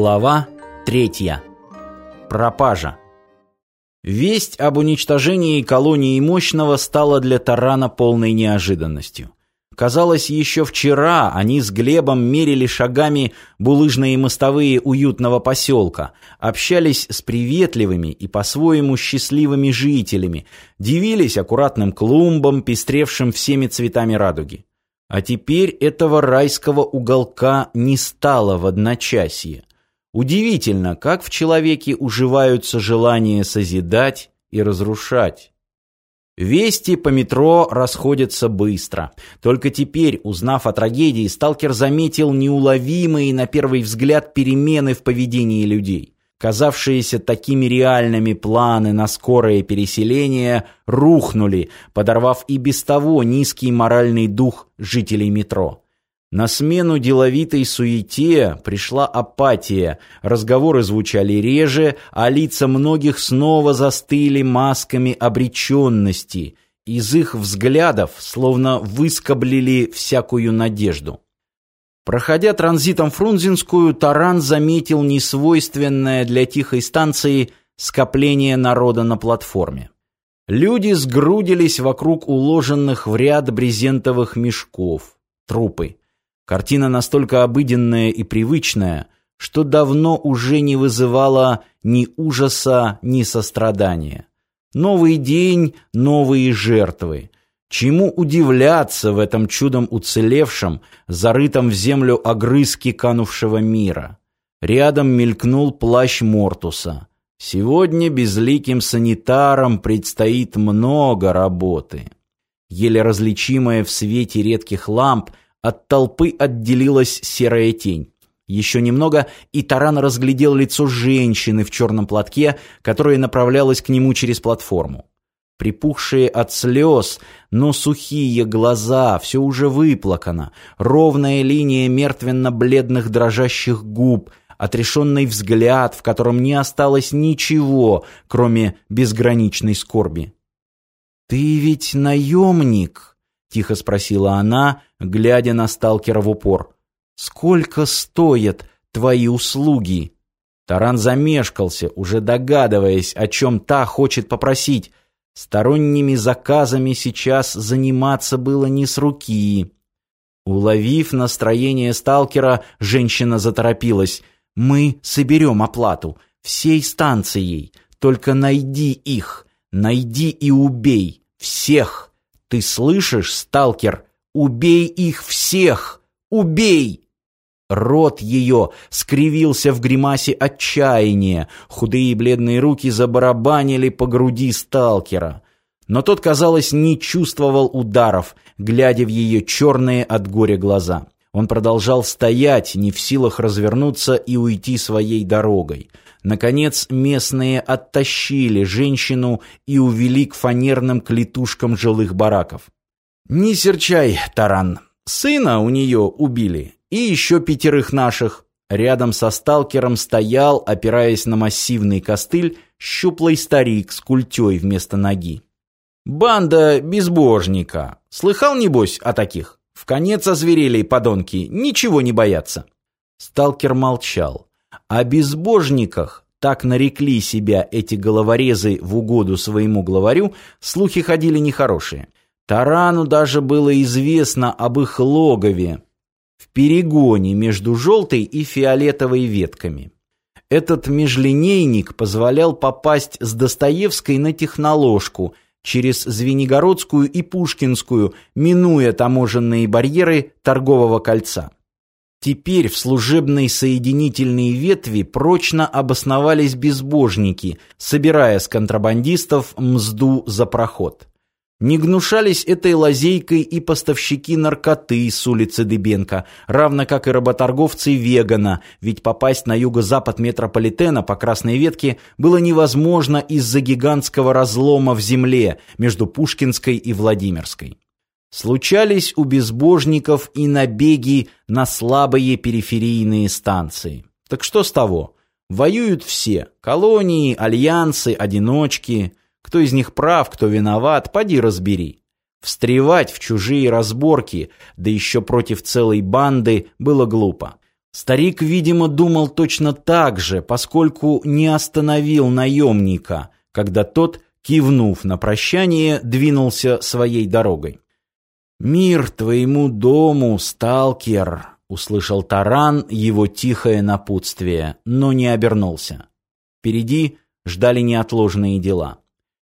Глава третья. Пропажа. Весть об уничтожении колонии Мощного стала для Тарана полной неожиданностью. Казалось, еще вчера они с Глебом мерили шагами булыжные мостовые уютного поселка, общались с приветливыми и по-своему счастливыми жителями, дивились аккуратным клумбам, пестревшим всеми цветами радуги. А теперь этого райского уголка не стало в одночасье. Удивительно, как в человеке уживаются желания созидать и разрушать. Вести по метро расходятся быстро. Только теперь, узнав о трагедии, сталкер заметил неуловимые на первый взгляд перемены в поведении людей. Казавшиеся такими реальными планы на скорое переселение рухнули, подорвав и без того низкий моральный дух жителей метро. На смену деловитой суете пришла апатия, разговоры звучали реже, а лица многих снова застыли масками обреченности. Из их взглядов словно выскоблили всякую надежду. Проходя транзитом Фрунзенскую, Таран заметил несвойственное для тихой станции скопление народа на платформе. Люди сгрудились вокруг уложенных в ряд брезентовых мешков. Трупы. Картина настолько обыденная и привычная, что давно уже не вызывала ни ужаса, ни сострадания. Новый день, новые жертвы. Чему удивляться в этом чудом уцелевшем, зарытом в землю огрызки канувшего мира? Рядом мелькнул плащ Мортуса. Сегодня безликим санитарам предстоит много работы. Еле различимая в свете редких ламп, от толпы отделилась серая тень. Еще немного, и Таран разглядел лицо женщины в черном платке, которая направлялась к нему через платформу. Припухшие от слез, но сухие глаза, все уже выплакано, ровная линия мертвенно-бледных дрожащих губ, отрешенный взгляд, в котором не осталось ничего, кроме безграничной скорби. «Ты ведь наемник?» — тихо спросила она, глядя на сталкера в упор. «Сколько стоят твои услуги?» Таран замешкался, уже догадываясь, о чем та хочет попросить, Сторонними заказами сейчас заниматься было не с руки. Уловив настроение сталкера, женщина заторопилась. «Мы соберем оплату. Всей станцией. Только найди их. Найди и убей. Всех. Ты слышишь, сталкер? Убей их всех. Убей!» Рот ее скривился в гримасе отчаяния, худые бледные руки забарабанили по груди сталкера. Но тот, казалось, не чувствовал ударов, глядя в ее черные от горя глаза. Он продолжал стоять, не в силах развернуться и уйти своей дорогой. Наконец местные оттащили женщину и увели к фанерным клетушкам жилых бараков. «Не серчай, Таран, сына у нее убили, и еще пятерых наших. Рядом со сталкером стоял, опираясь на массивный костыль, щуплый старик с культей вместо ноги. «Банда безбожника. Слыхал, небось, о таких? В конец озверели подонки, ничего не боятся». Сталкер молчал. О безбожниках, так нарекли себя эти головорезы в угоду своему главарю, слухи ходили нехорошие. Тарану даже было известно об их логове, в перегоне между желтой и фиолетовой ветками. Этот межлинейник позволял попасть с Достоевской на техноложку через Звенигородскую и Пушкинскую, минуя таможенные барьеры торгового кольца. Теперь в служебной соединительной ветви прочно обосновались безбожники, собирая с контрабандистов мзду за проход. Не гнушались этой лазейкой и поставщики наркоты с улицы Дыбенко, равно как и работорговцы вегана, ведь попасть на юго-запад метрополитена по Красной Ветке было невозможно из-за гигантского разлома в земле между Пушкинской и Владимирской. Случались у безбожников и набеги на слабые периферийные станции. Так что с того? Воюют все – колонии, альянсы, одиночки – кто из них прав, кто виноват, поди разбери. Встревать в чужие разборки, да еще против целой банды, было глупо. Старик, видимо, думал точно так же, поскольку не остановил наемника, когда тот, кивнув на прощание, двинулся своей дорогой. «Мир твоему дому, сталкер!» — услышал Таран его тихое напутствие, но не обернулся. Впереди ждали неотложные дела.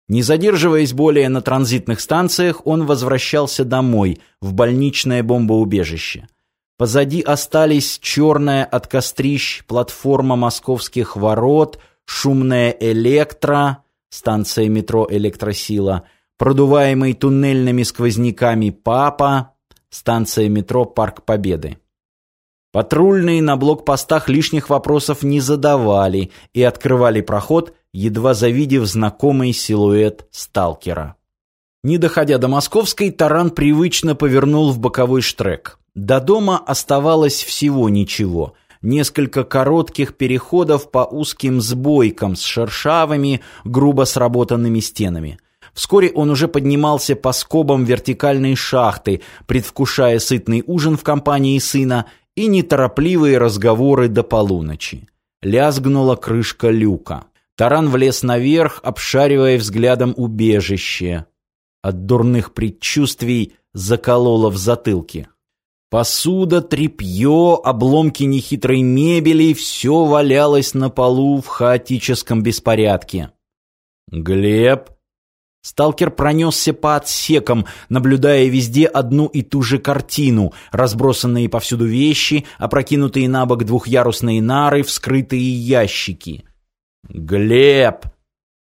Не задерживаясь более на транзитных станциях, он возвращался домой, в больничное бомбоубежище. Позади остались черная от кострищ платформа московских ворот, шумная электро, станция метро «Электросила», продуваемый туннельными сквозняками «Папа», станция метро «Парк Победы». Патрульные на блокпостах лишних вопросов не задавали и открывали проход, едва завидев знакомый силуэт сталкера. Не доходя до Московской, таран привычно повернул в боковой штрек. До дома оставалось всего ничего. Несколько коротких переходов по узким сбойкам с шершавыми, грубо сработанными стенами. Вскоре он уже поднимался по скобам вертикальной шахты, предвкушая сытный ужин в компании сына и неторопливые разговоры до полуночи. Лязгнула крышка люка. Таран влез наверх, обшаривая взглядом убежище. От дурных предчувствий закололо в затылке. Посуда, тряпье, обломки нехитрой мебели — все валялось на полу в хаотическом беспорядке. «Глеб!» Сталкер пронесся по отсекам, наблюдая везде одну и ту же картину. Разбросанные повсюду вещи, опрокинутые на бок двухъярусные нары, вскрытые ящики. «Глеб!»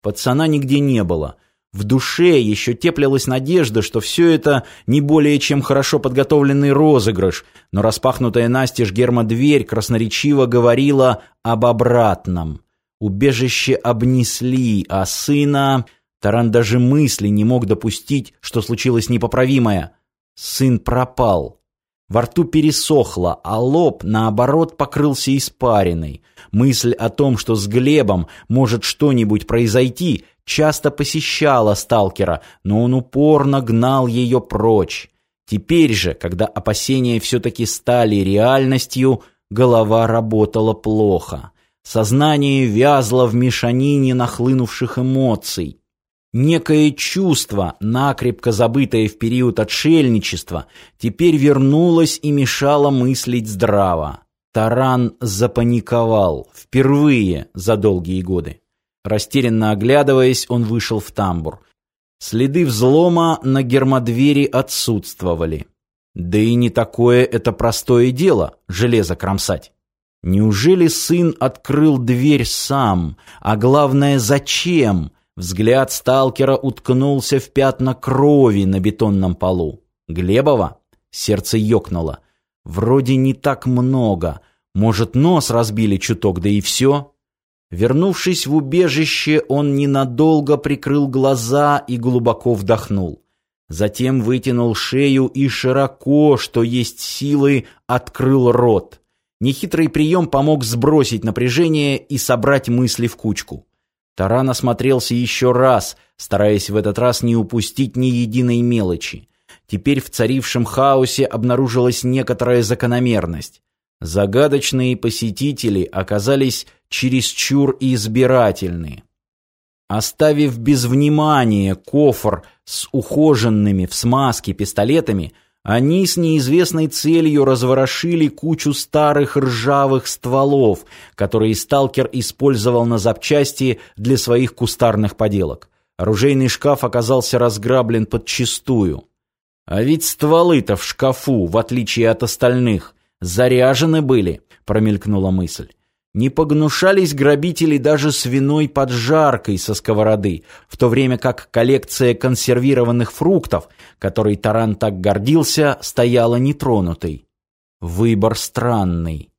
Пацана нигде не было. В душе еще теплилась надежда, что все это не более чем хорошо подготовленный розыгрыш, но распахнутая настежь гермодверь красноречиво говорила об обратном. Убежище обнесли, а сына... Таран даже мысли не мог допустить, что случилось непоправимое. Сын пропал. Во рту пересохло, а лоб, наоборот, покрылся испариной. Мысль о том, что с Глебом может что-нибудь произойти, часто посещала сталкера, но он упорно гнал ее прочь. Теперь же, когда опасения все-таки стали реальностью, голова работала плохо. Сознание вязло в мешанине нахлынувших эмоций. Некое чувство, накрепко забытое в период отшельничества, теперь вернулось и мешало мыслить здраво. Таран запаниковал, впервые за долгие годы. Растерянно оглядываясь, он вышел в тамбур. Следы взлома на гермодвери отсутствовали. Да и не такое это простое дело — железо кромсать. Неужели сын открыл дверь сам? А главное, зачем? Взгляд сталкера уткнулся в пятна крови на бетонном полу. Глебова? Сердце ёкнуло. Вроде не так много. Может, нос разбили чуток, да и все? Вернувшись в убежище, он ненадолго прикрыл глаза и глубоко вдохнул. Затем вытянул шею и широко, что есть силы, открыл рот. Нехитрый прием помог сбросить напряжение и собрать мысли в кучку. Таран осмотрелся еще раз, стараясь в этот раз не упустить ни единой мелочи. Теперь в царившем хаосе обнаружилась некоторая закономерность. Загадочные посетители оказались чересчур избирательны. Оставив без внимания кофр с ухоженными в смазке пистолетами, они с неизвестной целью разворошили кучу старых ржавых стволов, которые сталкер использовал на запчасти для своих кустарных поделок. Оружейный шкаф оказался разграблен подчистую. А ведь стволы-то в шкафу, в отличие от остальных, заряжены были, промелькнула мысль. Не погнушались грабители даже свиной поджаркой со сковороды, в то время как коллекция консервированных фруктов, которой Таран так гордился, стояла нетронутой. Выбор странный.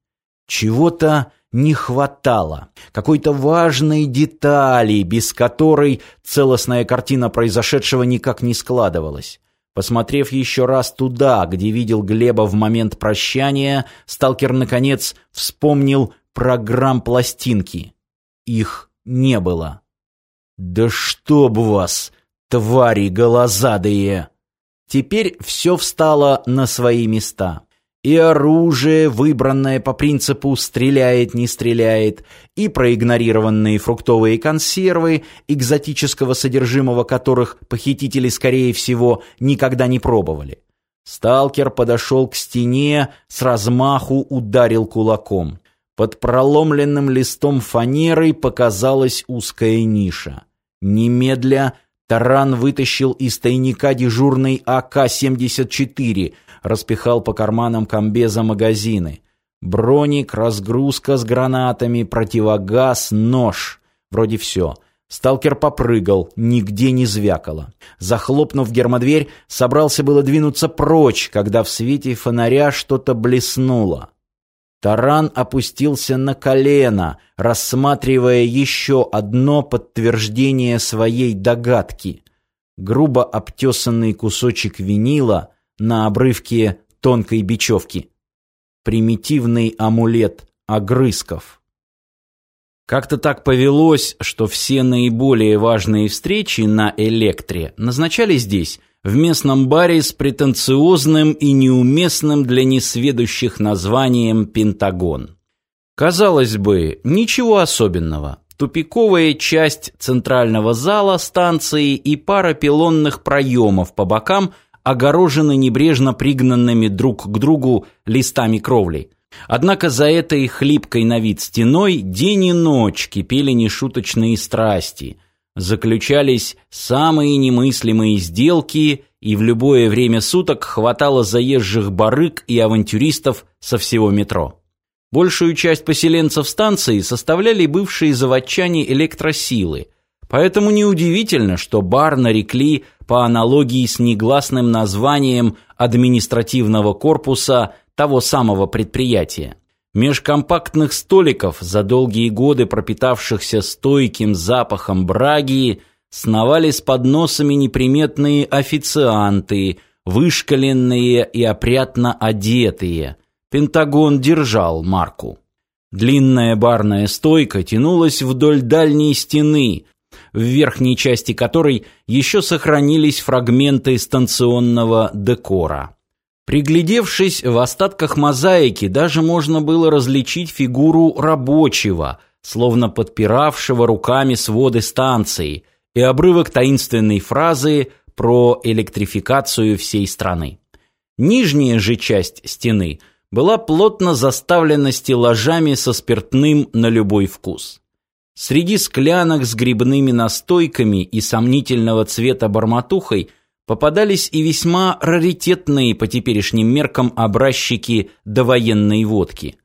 Чего-то не хватало, какой-то важной детали, без которой целостная картина произошедшего никак не складывалась. Посмотрев еще раз туда, где видел Глеба в момент прощания, сталкер, наконец, вспомнил программ-пластинки. Их не было. «Да чтоб вас, твари голозадые!» Теперь все встало на свои места. и оружие, выбранное по принципу «стреляет, не стреляет», и проигнорированные фруктовые консервы, экзотического содержимого которых похитители, скорее всего, никогда не пробовали. Сталкер подошел к стене, с размаху ударил кулаком. Под проломленным листом фанеры показалась узкая ниша. Немедля Таран вытащил из тайника дежурный АК-74, распихал по карманам комбеза магазины. Броник, разгрузка с гранатами, противогаз, нож. Вроде все. Сталкер попрыгал, нигде не звякало. Захлопнув гермодверь, собрался было двинуться прочь, когда в свете фонаря что-то блеснуло. Таран опустился на колено, рассматривая еще одно подтверждение своей догадки. Грубо обтесанный кусочек винила на обрывке тонкой бечевки. Примитивный амулет огрызков. Как-то так повелось, что все наиболее важные встречи на Электре назначали здесь, в местном баре с претенциозным и неуместным для несведущих названием «Пентагон». Казалось бы, ничего особенного. Тупиковая часть центрального зала станции и пара пилонных проемов по бокам огорожены небрежно пригнанными друг к другу листами кровли – Однако за этой хлипкой на вид стеной день и ночь кипели нешуточные страсти. Заключались самые немыслимые сделки, и в любое время суток хватало заезжих барыг и авантюристов со всего метро. Большую часть поселенцев станции составляли бывшие заводчане электросилы, поэтому неудивительно, что бар нарекли по аналогии с негласным названием административного корпуса того самого предприятия. Меж компактных столиков, за долгие годы пропитавшихся стойким запахом браги, сновали с подносами неприметные официанты, вышкаленные и опрятно одетые. Пентагон держал марку. Длинная барная стойка тянулась вдоль дальней стены, в верхней части которой еще сохранились фрагменты станционного декора. Приглядевшись в остатках мозаики, даже можно было различить фигуру рабочего, словно подпиравшего руками своды станции, и обрывок таинственной фразы про электрификацию всей страны. Нижняя же часть стены была плотно заставлена стеллажами со спиртным на любой вкус. Среди склянок с грибными настойками и сомнительного цвета барматухой – попадались и весьма раритетные по теперешним меркам образчики довоенной водки.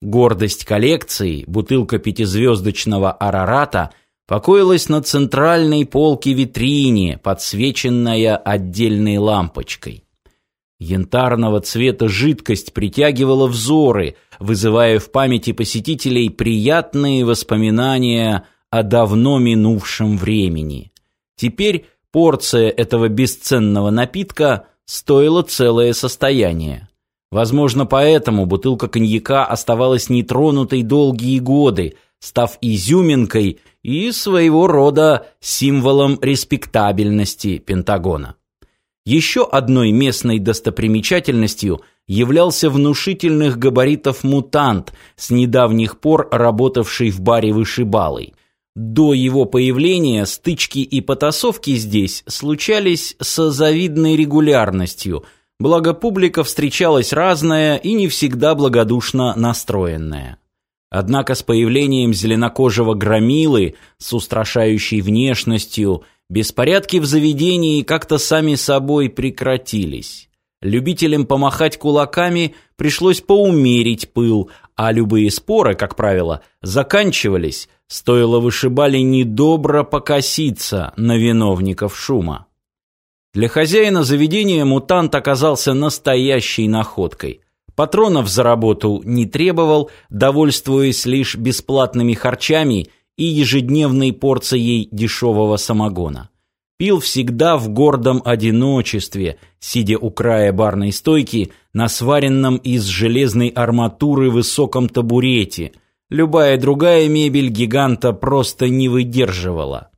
Гордость коллекции, бутылка пятизвездочного арарата, покоилась на центральной полке витрине, подсвеченная отдельной лампочкой. Янтарного цвета жидкость притягивала взоры, вызывая в памяти посетителей приятные воспоминания о давно минувшем времени. Теперь Порция этого бесценного напитка стоила целое состояние. Возможно, поэтому бутылка коньяка оставалась нетронутой долгие годы, став изюминкой и своего рода символом респектабельности Пентагона. Еще одной местной достопримечательностью являлся внушительных габаритов мутант, с недавних пор работавший в баре вышибалой – до его появления стычки и потасовки здесь случались с завидной регулярностью, благо публика встречалась разная и не всегда благодушно настроенная. Однако с появлением зеленокожего громилы с устрашающей внешностью беспорядки в заведении как-то сами собой прекратились. Любителям помахать кулаками пришлось поумерить пыл, а любые споры, как правило, заканчивались, стоило вышибали недобро покоситься на виновников шума. Для хозяина заведения мутант оказался настоящей находкой. Патронов за работу не требовал, довольствуясь лишь бесплатными харчами и ежедневной порцией дешевого самогона пил всегда в гордом одиночестве, сидя у края барной стойки на сваренном из железной арматуры высоком табурете. Любая другая мебель гиганта просто не выдерживала.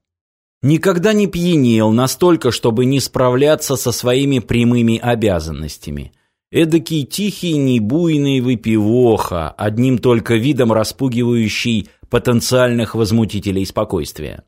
Никогда не пьянел настолько, чтобы не справляться со своими прямыми обязанностями. Эдакий тихий, небуйный выпивоха, одним только видом распугивающий потенциальных возмутителей спокойствия.